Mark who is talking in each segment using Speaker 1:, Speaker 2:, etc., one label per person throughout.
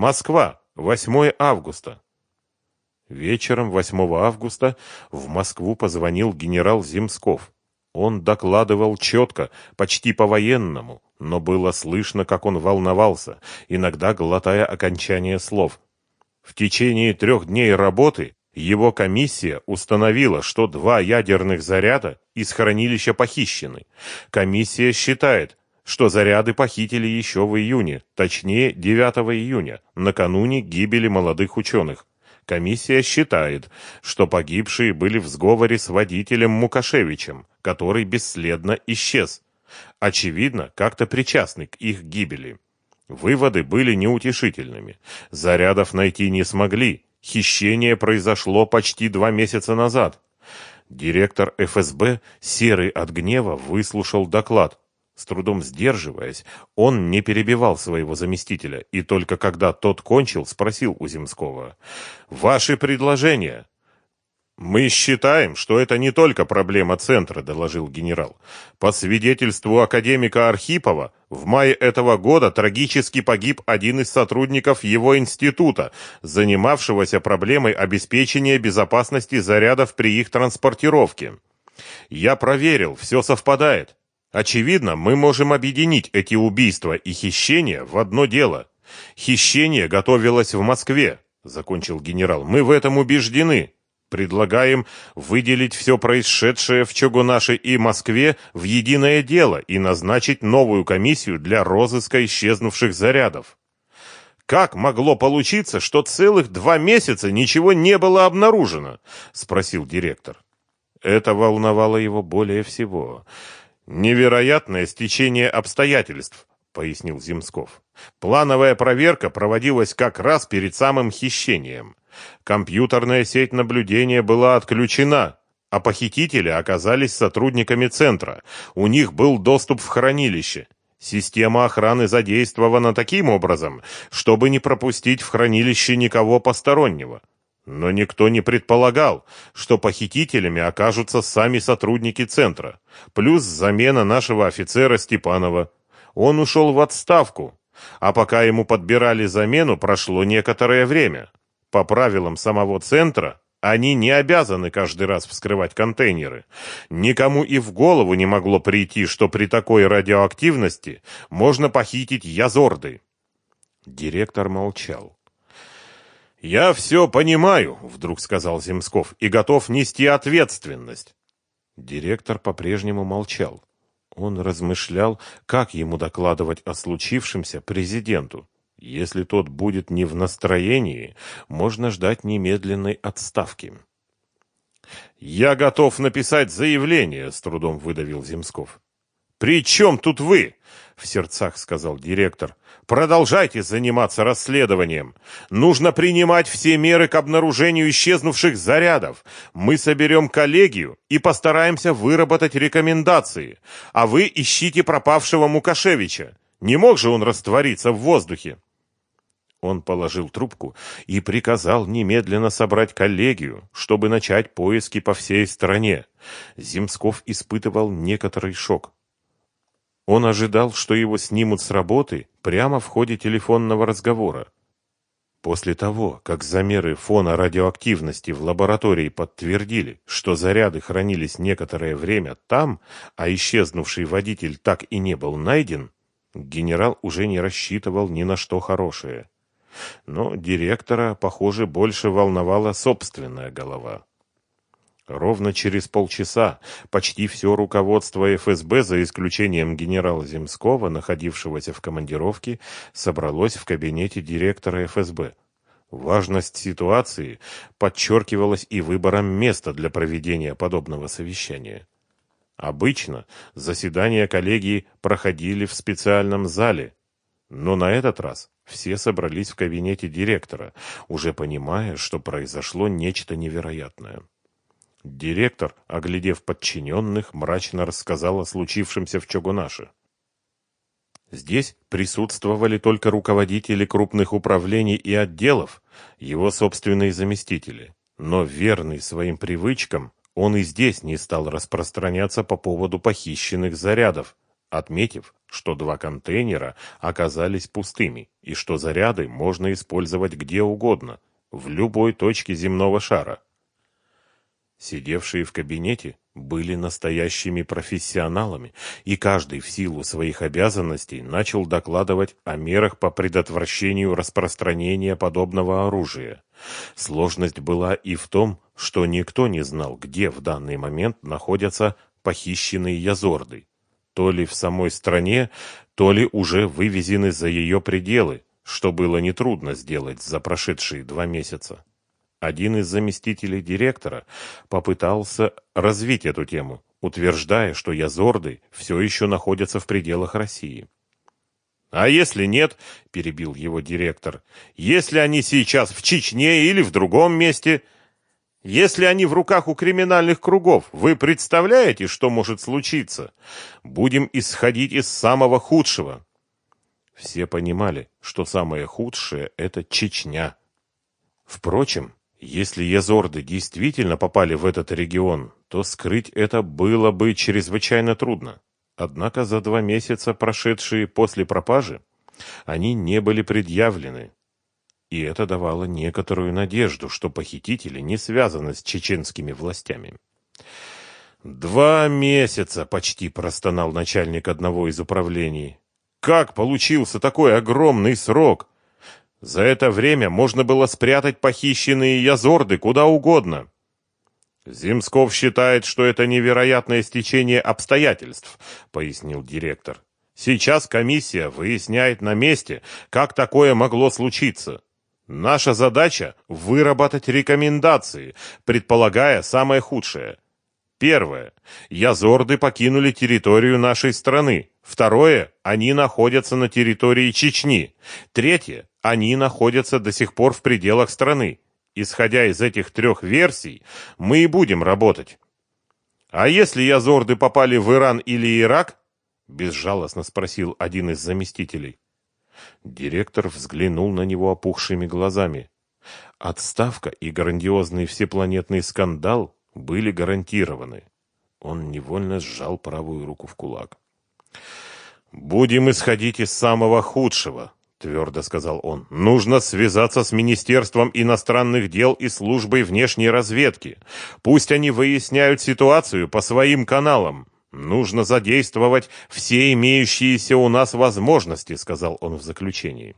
Speaker 1: Москва, 8 августа. Вечером 8 августа в Москву позвонил генерал Земсков. Он докладывал четко, почти по-военному, но было слышно, как он волновался, иногда глотая окончание слов. В течение трех дней работы его комиссия установила, что два ядерных заряда из хранилища похищены. Комиссия считает, что заряды похитили еще в июне, точнее 9 июня, накануне гибели молодых ученых. Комиссия считает, что погибшие были в сговоре с водителем Мукашевичем, который бесследно исчез. Очевидно, как-то причастны к их гибели. Выводы были неутешительными. Зарядов найти не смогли. Хищение произошло почти два месяца назад. Директор ФСБ, серый от гнева, выслушал доклад. С трудом сдерживаясь, он не перебивал своего заместителя, и только когда тот кончил, спросил у Земского. «Ваши предложения?» «Мы считаем, что это не только проблема центра», — доложил генерал. «По свидетельству академика Архипова, в мае этого года трагически погиб один из сотрудников его института, занимавшегося проблемой обеспечения безопасности зарядов при их транспортировке. Я проверил, все совпадает. Очевидно, мы можем объединить эти убийства и хищения в одно дело. Хищение готовилось в Москве, закончил генерал. Мы в этом убеждены. Предлагаем выделить все происшедшее в Чогунаше и Москве в единое дело и назначить новую комиссию для розыска исчезнувших зарядов. Как могло получиться, что целых два месяца ничего не было обнаружено? спросил директор. Это волновало его более всего. Невероятное стечение обстоятельств, пояснил Земсков. Плановая проверка проводилась как раз перед самым хищением. Компьютерная сеть наблюдения была отключена, а похитители оказались сотрудниками центра. У них был доступ в хранилище. Система охраны задействована таким образом, чтобы не пропустить в хранилище никого постороннего. Но никто не предполагал, что похитителями окажутся сами сотрудники центра, плюс замена нашего офицера Степанова. Он ушел в отставку, а пока ему подбирали замену, прошло некоторое время. По правилам самого центра, они не обязаны каждый раз вскрывать контейнеры. Никому и в голову не могло прийти, что при такой радиоактивности можно похитить язорды. Директор молчал. «Я все понимаю», — вдруг сказал Земсков, — «и готов нести ответственность». Директор по-прежнему молчал. Он размышлял, как ему докладывать о случившемся президенту. Если тот будет не в настроении, можно ждать немедленной отставки. «Я готов написать заявление», — с трудом выдавил Земсков. «При чем тут вы?» — в сердцах сказал директор. «Продолжайте заниматься расследованием. Нужно принимать все меры к обнаружению исчезнувших зарядов. Мы соберем коллегию и постараемся выработать рекомендации. А вы ищите пропавшего Мукашевича. Не мог же он раствориться в воздухе?» Он положил трубку и приказал немедленно собрать коллегию, чтобы начать поиски по всей стране. Земсков испытывал некоторый шок. Он ожидал, что его снимут с работы прямо в ходе телефонного разговора. После того, как замеры фона радиоактивности в лаборатории подтвердили, что заряды хранились некоторое время там, а исчезнувший водитель так и не был найден, генерал уже не рассчитывал ни на что хорошее. Но директора, похоже, больше волновала собственная голова. Ровно через полчаса почти все руководство ФСБ, за исключением генерала Земского, находившегося в командировке, собралось в кабинете директора ФСБ. Важность ситуации подчеркивалась и выбором места для проведения подобного совещания. Обычно заседания коллегии проходили в специальном зале, но на этот раз все собрались в кабинете директора, уже понимая, что произошло нечто невероятное. Директор, оглядев подчиненных, мрачно рассказал о случившемся в Чогунаше. Здесь присутствовали только руководители крупных управлений и отделов, его собственные заместители. Но верный своим привычкам, он и здесь не стал распространяться по поводу похищенных зарядов, отметив, что два контейнера оказались пустыми и что заряды можно использовать где угодно, в любой точке земного шара. Сидевшие в кабинете были настоящими профессионалами, и каждый в силу своих обязанностей начал докладывать о мерах по предотвращению распространения подобного оружия. Сложность была и в том, что никто не знал, где в данный момент находятся похищенные язорды. То ли в самой стране, то ли уже вывезены за ее пределы, что было нетрудно сделать за прошедшие два месяца. Один из заместителей директора попытался развить эту тему, утверждая, что язорды все еще находятся в пределах России. «А если нет?» – перебил его директор. «Если они сейчас в Чечне или в другом месте, если они в руках у криминальных кругов, вы представляете, что может случиться? Будем исходить из самого худшего». Все понимали, что самое худшее – это Чечня. Впрочем, если езорды действительно попали в этот регион, то скрыть это было бы чрезвычайно трудно. Однако за два месяца, прошедшие после пропажи, они не были предъявлены. И это давало некоторую надежду, что похитители не связаны с чеченскими властями. «Два месяца!» — почти простонал начальник одного из управлений. «Как получился такой огромный срок?» За это время можно было спрятать похищенные язорды куда угодно. Земсков считает, что это невероятное стечение обстоятельств, пояснил директор. Сейчас комиссия выясняет на месте, как такое могло случиться. Наша задача выработать рекомендации, предполагая самое худшее. Первое. Язорды покинули территорию нашей страны. Второе. Они находятся на территории Чечни. Третье. Они находятся до сих пор в пределах страны. Исходя из этих трех версий, мы и будем работать. А если язорды попали в Иран или Ирак? Безжалостно спросил один из заместителей. Директор взглянул на него опухшими глазами. Отставка и грандиозный всепланетный скандал были гарантированы. Он невольно сжал правую руку в кулак. «Будем исходить из самого худшего», — твердо сказал он. «Нужно связаться с Министерством иностранных дел и службой внешней разведки. Пусть они выясняют ситуацию по своим каналам. Нужно задействовать все имеющиеся у нас возможности», — сказал он в заключении.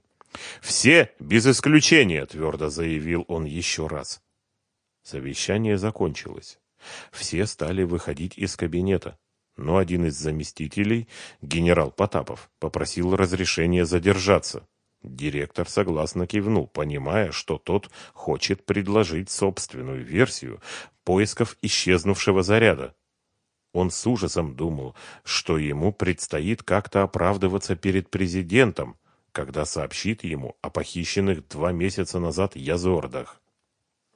Speaker 1: «Все, без исключения», — твердо заявил он еще раз. Совещание закончилось. Все стали выходить из кабинета, но один из заместителей, генерал Потапов, попросил разрешения задержаться. Директор согласно кивнул, понимая, что тот хочет предложить собственную версию поисков исчезнувшего заряда. Он с ужасом думал, что ему предстоит как-то оправдываться перед президентом, когда сообщит ему о похищенных два месяца назад язордах.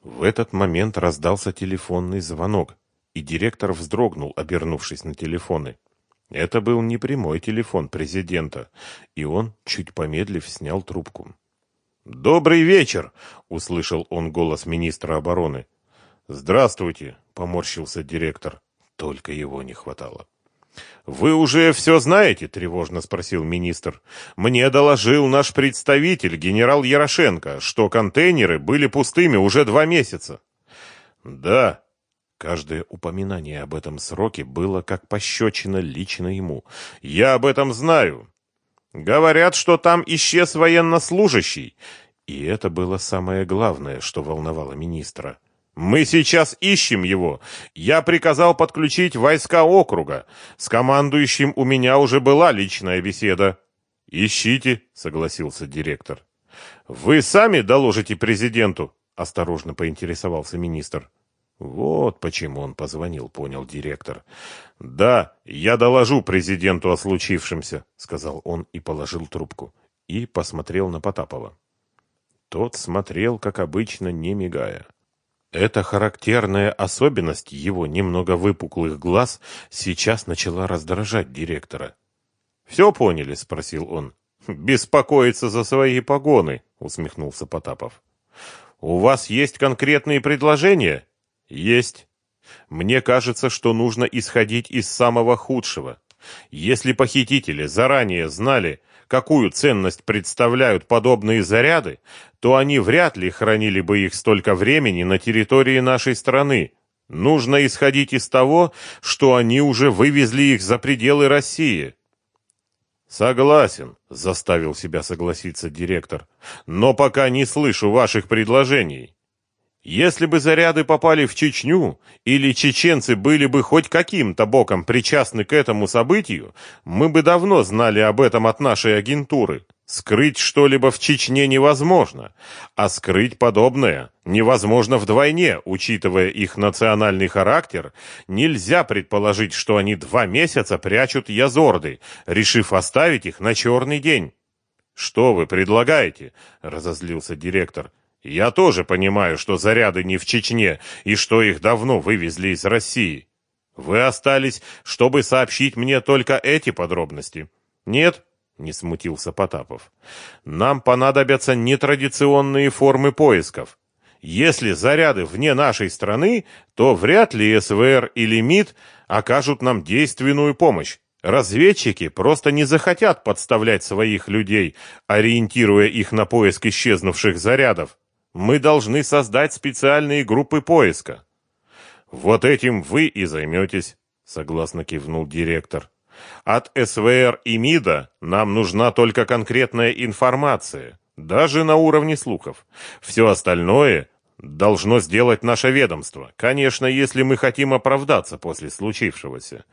Speaker 1: В этот момент раздался телефонный звонок, и директор вздрогнул, обернувшись на телефоны. Это был не прямой телефон президента, и он, чуть помедлив, снял трубку. «Добрый вечер!» — услышал он голос министра обороны. «Здравствуйте!» — поморщился директор. Только его не хватало. «Вы уже все знаете?» — тревожно спросил министр. «Мне доложил наш представитель, генерал Ярошенко, что контейнеры были пустыми уже два месяца». «Да». Каждое упоминание об этом сроке было как пощечина лично ему. «Я об этом знаю. Говорят, что там исчез военнослужащий». И это было самое главное, что волновало министра. Мы сейчас ищем его. Я приказал подключить войска округа. С командующим у меня уже была личная беседа. Ищите, согласился директор. Вы сами доложите президенту, осторожно поинтересовался министр. Вот почему он позвонил, понял директор. Да, я доложу президенту о случившемся, сказал он и положил трубку и посмотрел на Потапова. Тот смотрел, как обычно, не мигая. Эта характерная особенность его немного выпуклых глаз сейчас начала раздражать директора. «Все поняли?» — спросил он. «Беспокоиться за свои погоны», — усмехнулся Потапов. «У вас есть конкретные предложения?» «Есть. Мне кажется, что нужно исходить из самого худшего. Если похитители заранее знали, какую ценность представляют подобные заряды, то они вряд ли хранили бы их столько времени на территории нашей страны. Нужно исходить из того, что они уже вывезли их за пределы России. Согласен, заставил себя согласиться директор. Но пока не слышу ваших предложений. Если бы заряды попали в Чечню, или чеченцы были бы хоть каким-то боком причастны к этому событию, мы бы давно знали об этом от нашей агентуры. Скрыть что-либо в Чечне невозможно, а скрыть подобное невозможно вдвойне, учитывая их национальный характер. Нельзя предположить, что они два месяца прячут язорды, решив оставить их на черный день. «Что вы предлагаете?» — разозлился директор. Я тоже понимаю, что заряды не в Чечне и что их давно вывезли из России. Вы остались, чтобы сообщить мне только эти подробности. Нет, не смутился Потапов. Нам понадобятся нетрадиционные формы поисков. Если заряды вне нашей страны, то вряд ли СВР или МИД окажут нам действенную помощь. Разведчики просто не захотят подставлять своих людей, ориентируя их на поиск исчезнувших зарядов. Мы должны создать специальные группы поиска. Вот этим вы и займетесь, согласно кивнул директор. От СВР и МИДа нам нужна только конкретная информация, даже на уровне слухов. Все остальное должно сделать наше ведомство. Конечно, если мы хотим оправдаться после случившегося.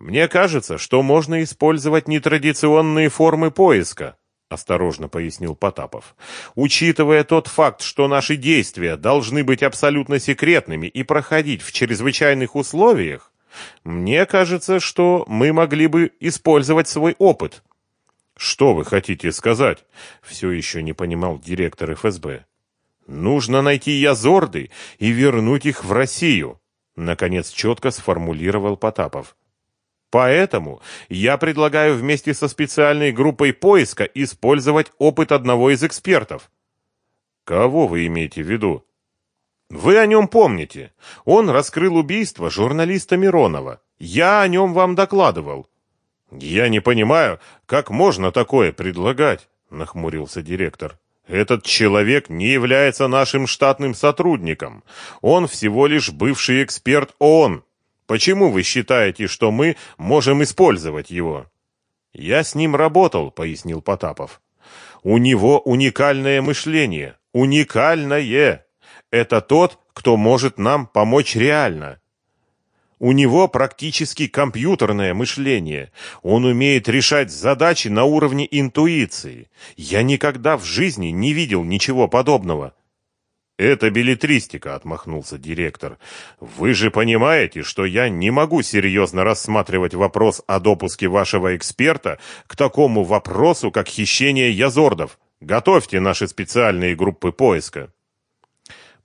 Speaker 1: Мне кажется, что можно использовать нетрадиционные формы поиска, осторожно пояснил Потапов. Учитывая тот факт, что наши действия должны быть абсолютно секретными и проходить в чрезвычайных условиях, мне кажется, что мы могли бы использовать свой опыт. Что вы хотите сказать? Все еще не понимал директор ФСБ. Нужно найти Язорды и вернуть их в Россию, наконец четко сформулировал Потапов. Поэтому я предлагаю вместе со специальной группой поиска использовать опыт одного из экспертов. Кого вы имеете в виду? Вы о нем помните. Он раскрыл убийство журналиста Миронова. Я о нем вам докладывал. Я не понимаю, как можно такое предлагать, нахмурился директор. Этот человек не является нашим штатным сотрудником. Он всего лишь бывший эксперт ООН. Почему вы считаете, что мы можем использовать его? Я с ним работал, пояснил Потапов. У него уникальное мышление, уникальное. Это тот, кто может нам помочь реально. У него практически компьютерное мышление. Он умеет решать задачи на уровне интуиции. Я никогда в жизни не видел ничего подобного. «Это билетристика», — отмахнулся директор. «Вы же понимаете, что я не могу серьезно рассматривать вопрос о допуске вашего эксперта к такому вопросу, как хищение язордов. Готовьте наши специальные группы поиска».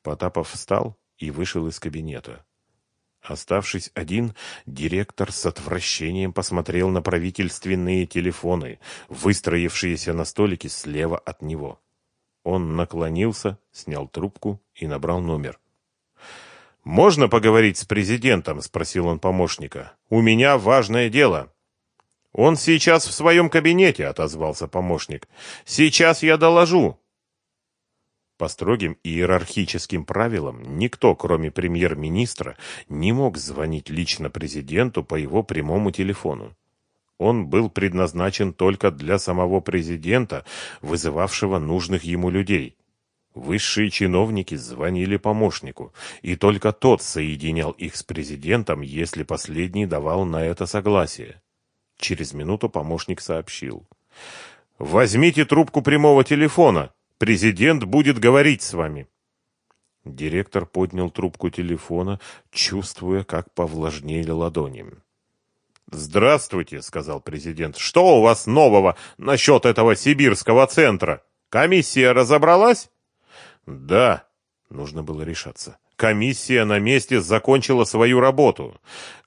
Speaker 1: Потапов встал и вышел из кабинета. Оставшись один, директор с отвращением посмотрел на правительственные телефоны, выстроившиеся на столике слева от него. Он наклонился, снял трубку и набрал номер. «Можно поговорить с президентом?» – спросил он помощника. «У меня важное дело». «Он сейчас в своем кабинете», – отозвался помощник. «Сейчас я доложу». По строгим иерархическим правилам, никто, кроме премьер-министра, не мог звонить лично президенту по его прямому телефону. Он был предназначен только для самого президента, вызывавшего нужных ему людей. Высшие чиновники звонили помощнику, и только тот соединял их с президентом, если последний давал на это согласие. Через минуту помощник сообщил. «Возьмите трубку прямого телефона. Президент будет говорить с вами». Директор поднял трубку телефона, чувствуя, как повлажнели ладони. «Здравствуйте», — сказал президент. «Что у вас нового насчет этого сибирского центра? Комиссия разобралась?» «Да», — нужно было решаться. «Комиссия на месте закончила свою работу.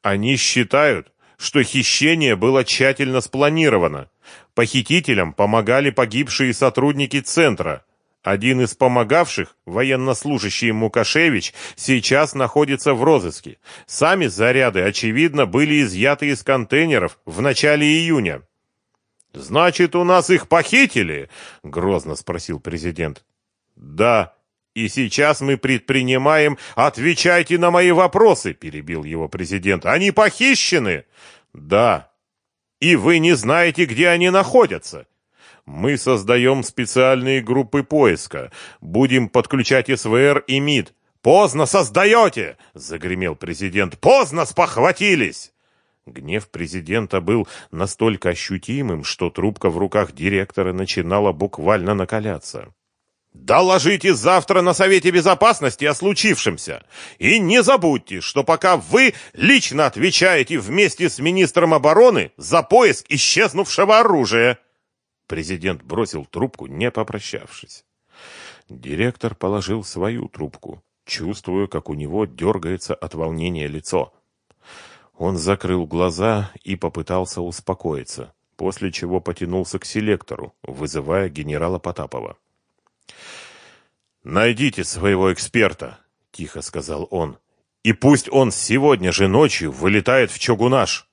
Speaker 1: Они считают, что хищение было тщательно спланировано. Похитителям помогали погибшие сотрудники центра. Один из помогавших, военнослужащий Мукашевич, сейчас находится в розыске. Сами заряды, очевидно, были изъяты из контейнеров в начале июня. «Значит, у нас их похитили?» — грозно спросил президент. «Да, и сейчас мы предпринимаем... Отвечайте на мои вопросы!» — перебил его президент. «Они похищены?» «Да. И вы не знаете, где они находятся?» Мы создаем специальные группы поиска. Будем подключать СВР и МИД. Поздно создаете, загремел президент. Поздно спохватились. Гнев президента был настолько ощутимым, что трубка в руках директора начинала буквально накаляться. Доложите завтра на Совете Безопасности о случившемся. И не забудьте, что пока вы лично отвечаете вместе с министром обороны за поиск исчезнувшего оружия. Президент бросил трубку, не попрощавшись. Директор положил свою трубку, чувствуя, как у него дергается от волнения лицо. Он закрыл глаза и попытался успокоиться, после чего потянулся к селектору, вызывая генерала Потапова. «Найдите своего эксперта», — тихо сказал он, — «и пусть он сегодня же ночью вылетает в Чогунаш».